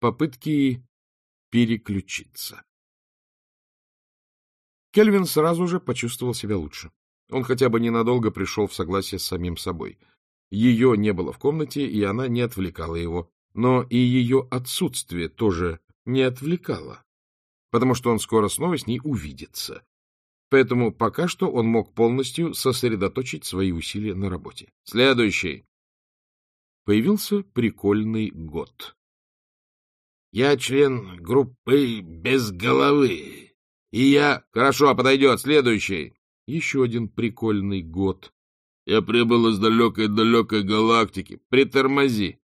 попытки переключиться. Кельвин сразу же почувствовал себя лучше. Он хотя бы ненадолго пришел в согласие с самим собой. Ее не было в комнате, и она не отвлекала его. Но и ее отсутствие тоже не отвлекало, потому что он скоро снова с ней увидится. Поэтому пока что он мог полностью сосредоточить свои усилия на работе. Следующий. Появился прикольный год. Я член группы без головы. И я... Хорошо, подойдет. Следующий. Еще один прикольный год. Я прибыл из далекой-далекой галактики. Притормози.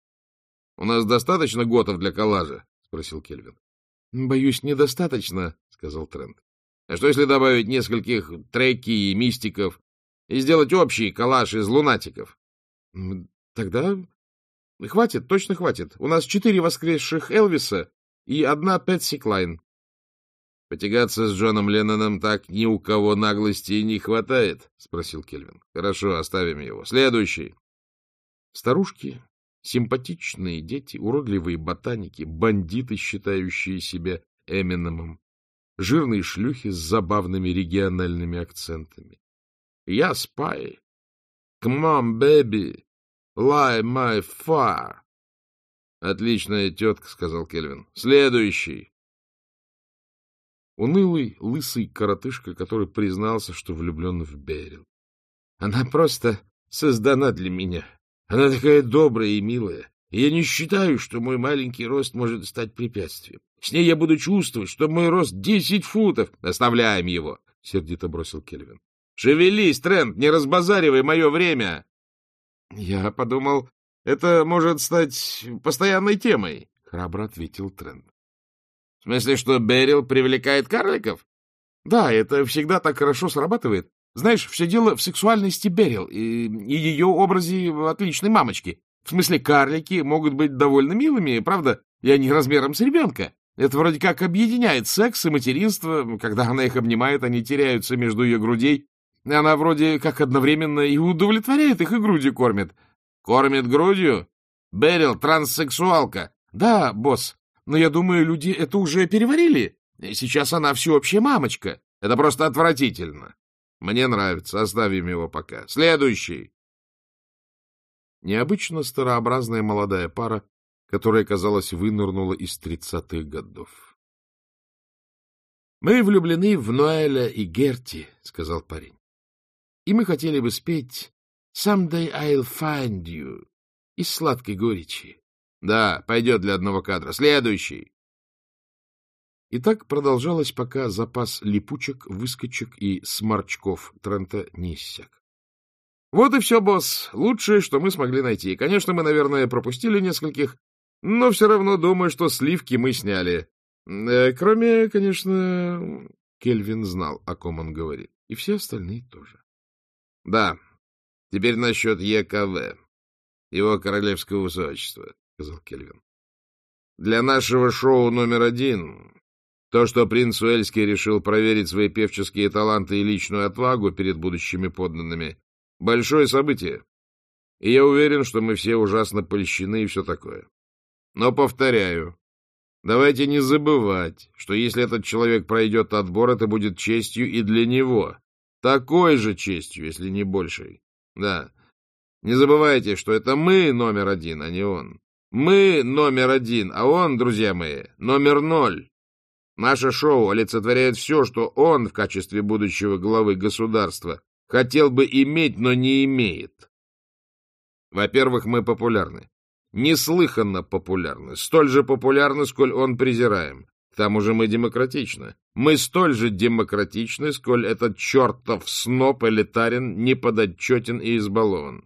— У нас достаточно готов для коллажа? — спросил Кельвин. — Боюсь, недостаточно, — сказал Трент. — А что, если добавить нескольких треки и мистиков и сделать общий коллаж из лунатиков? — Тогда хватит, точно хватит. У нас четыре воскресших Элвиса и одна Пэтси Клайн. — Потягаться с Джоном Ленноном так ни у кого наглости не хватает? — спросил Кельвин. — Хорошо, оставим его. Следующий. Старушки Симпатичные дети, уродливые ботаники, бандиты, считающие себя Эминемом, жирные шлюхи с забавными региональными акцентами. Я спай. Come on, baby. Lie my fire. Отличная тетка, — сказал Кельвин. Следующий. Унылый, лысый коротышка, который признался, что влюблен в Берил. Она просто создана для меня. Она такая добрая и милая, и я не считаю, что мой маленький рост может стать препятствием. С ней я буду чувствовать, что мой рост десять футов. Оставляем его, — сердито бросил Кельвин. — Шевелись, Трент, не разбазаривай мое время. Я подумал, это может стать постоянной темой, — храбро ответил Трент. — В смысле, что Берил привлекает карликов? — Да, это всегда так хорошо срабатывает. Знаешь, все дело в сексуальности Берил и, и ее образе отличной мамочки. В смысле, карлики могут быть довольно милыми, правда, и они размером с ребенка. Это вроде как объединяет секс и материнство. Когда она их обнимает, они теряются между ее грудей. Она вроде как одновременно и удовлетворяет их, и груди кормит. Кормит грудью? Берил, транссексуалка. Да, босс, но я думаю, люди это уже переварили. Сейчас она всеобщая мамочка. Это просто отвратительно. Мне нравится, оставим его пока. Следующий. Необычно старообразная молодая пара, которая, казалось, вынырнула из тридцатых годов. — Мы влюблены в Ноэля и Герти, — сказал парень. — И мы хотели бы спеть «Someday I'll find you» из сладкой горечи. — Да, пойдет для одного кадра. Следующий. И так продолжалось, пока запас липучек, выскочек и сморчков Трента не иссяк. Вот и все, босс. Лучшее, что мы смогли найти. Конечно, мы, наверное, пропустили нескольких, но все равно думаю, что сливки мы сняли. Э, кроме, конечно... Кельвин знал, о ком он говорит. И все остальные тоже. Да. Теперь насчет ЕКВ. Его королевского высочества, — сказал Кельвин. Для нашего шоу номер один то, что принц Уэльский решил проверить свои певческие таланты и личную отвагу перед будущими подданными, — большое событие. И я уверен, что мы все ужасно польщены и все такое. Но, повторяю, давайте не забывать, что если этот человек пройдет отбор, это будет честью и для него. Такой же честью, если не большей. Да. Не забывайте, что это мы номер один, а не он. Мы номер один, а он, друзья мои, номер ноль. Наше шоу олицетворяет все, что он в качестве будущего главы государства хотел бы иметь, но не имеет. Во-первых, мы популярны. Неслыханно популярны. Столь же популярны, сколь он презираем. К тому же мы демократичны. Мы столь же демократичны, сколь этот чертов сноп элитарен, неподотчетен и избалован.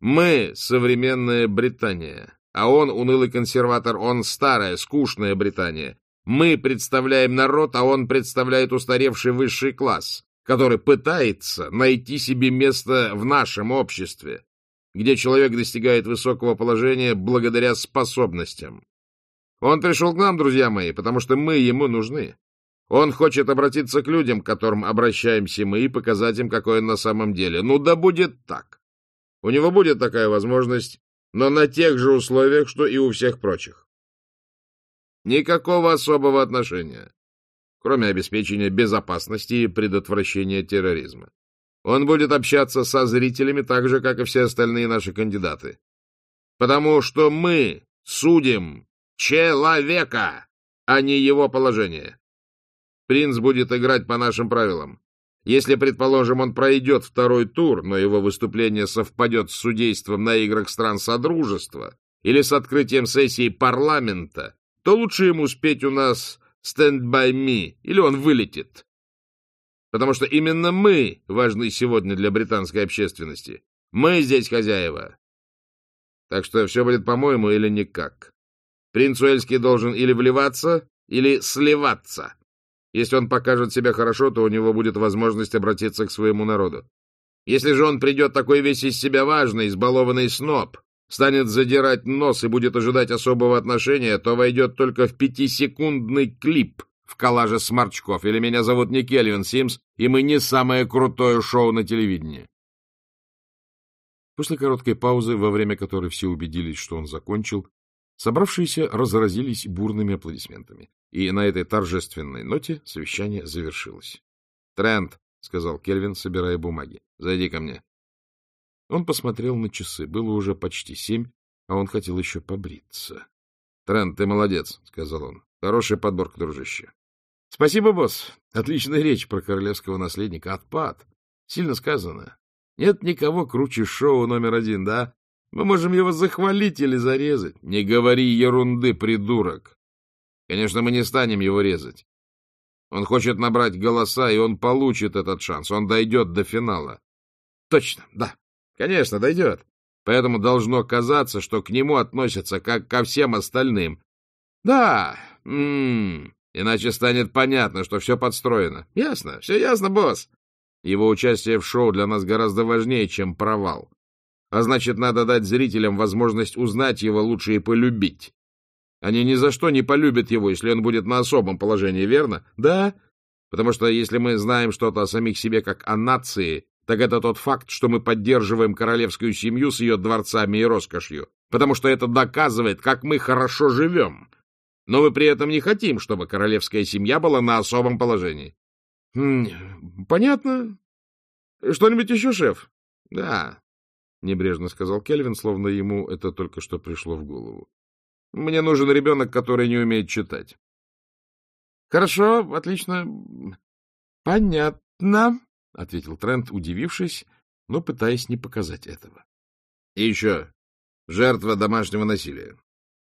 Мы — современная Британия, а он унылый консерватор, он старая, скучная Британия. Мы представляем народ, а он представляет устаревший высший класс, который пытается найти себе место в нашем обществе, где человек достигает высокого положения благодаря способностям. Он пришел к нам, друзья мои, потому что мы ему нужны. Он хочет обратиться к людям, к которым обращаемся мы, и показать им, какой он на самом деле. Ну да будет так. У него будет такая возможность, но на тех же условиях, что и у всех прочих. Никакого особого отношения, кроме обеспечения безопасности и предотвращения терроризма. Он будет общаться со зрителями так же, как и все остальные наши кандидаты. Потому что мы судим человека, а не его положение. Принц будет играть по нашим правилам. Если, предположим, он пройдет второй тур, но его выступление совпадет с судейством на играх стран Содружества или с открытием сессии парламента, то лучше ему спеть у нас «Stand by me» или он вылетит. Потому что именно мы важны сегодня для британской общественности. Мы здесь хозяева. Так что все будет по-моему или никак. Принц Уэльский должен или вливаться, или сливаться. Если он покажет себя хорошо, то у него будет возможность обратиться к своему народу. Если же он придет такой весь из себя важный, избалованный сноб, станет задирать нос и будет ожидать особого отношения, то войдет только в пятисекундный клип в коллаже сморчков. Или меня зовут не Кельвин Симс, и мы не самое крутое шоу на телевидении. После короткой паузы, во время которой все убедились, что он закончил, собравшиеся разразились бурными аплодисментами и на этой торжественной ноте совещание завершилось. — Трент, — сказал Кельвин, собирая бумаги, — зайди ко мне. Он посмотрел на часы. Было уже почти семь, а он хотел еще побриться. — Трент, ты молодец, — сказал он. — Хорошая подборка, дружище. — Спасибо, босс. Отличная речь про королевского наследника. Отпад. Сильно сказано. Нет никого круче шоу номер один, да? Мы можем его захвалить или зарезать. Не говори ерунды, придурок. Конечно, мы не станем его резать. Он хочет набрать голоса, и он получит этот шанс. Он дойдет до финала. Точно, да. Конечно, дойдет. Поэтому должно казаться, что к нему относятся как ко всем остальным. Да, м -м -м. иначе станет понятно, что все подстроено. Ясно, все ясно, босс. Его участие в шоу для нас гораздо важнее, чем провал. А значит, надо дать зрителям возможность узнать его лучше и полюбить. Они ни за что не полюбят его, если он будет на особом положении, верно? Да. Потому что если мы знаем что-то о самих себе как о нации, так это тот факт, что мы поддерживаем королевскую семью с ее дворцами и роскошью, потому что это доказывает, как мы хорошо живем. Но мы при этом не хотим, чтобы королевская семья была на особом положении. — Понятно. Что-нибудь еще, шеф? — Да, — небрежно сказал Кельвин, словно ему это только что пришло в голову. Мне нужен ребенок, который не умеет читать. — Хорошо, отлично. — Понятно, — ответил Трент, удивившись, но пытаясь не показать этого. — И еще. Жертва домашнего насилия.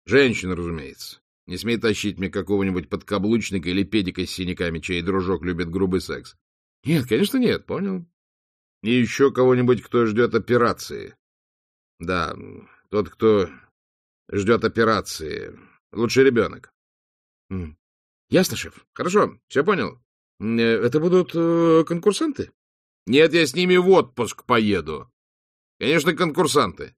Женщина, разумеется. Не смей тащить мне какого-нибудь подкаблучника или педика с синяками, чей дружок любит грубый секс. — Нет, конечно, нет, понял. — И еще кого-нибудь, кто ждет операции. Да, тот, кто Ждет операции. Лучше ребенок. — Ясно, шеф. Хорошо, все понял. Э, это будут э, конкурсанты? — Нет, я с ними в отпуск поеду. Конечно, конкурсанты.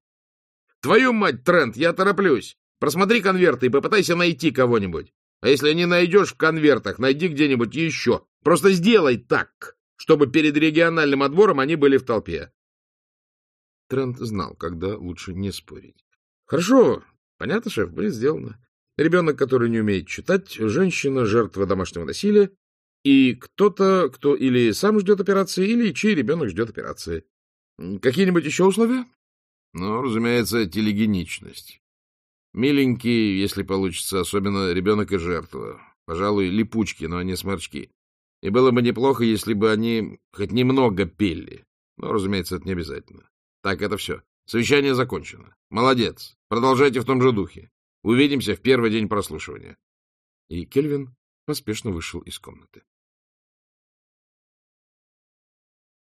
Твою мать, Трент, я тороплюсь. Просмотри конверты и попытайся найти кого-нибудь. А если не найдешь в конвертах, найди где-нибудь еще. Просто сделай так, чтобы перед региональным отбором они были в толпе. Трент знал, когда лучше не спорить. — Хорошо, Понятно, шеф, будет сделано. Ребенок, который не умеет читать, женщина, жертва домашнего насилия, и кто-то, кто или сам ждет операции, или чей ребенок ждет операции. Какие-нибудь еще условия? Ну, разумеется, телегеничность. Миленький, если получится, особенно ребенок и жертва. Пожалуй, липучки, но не сморчки. И было бы неплохо, если бы они хоть немного пели. Но, разумеется, это не обязательно. Так, это все. Совещание закончено. Молодец. Продолжайте в том же духе. Увидимся в первый день прослушивания. И Кельвин поспешно вышел из комнаты.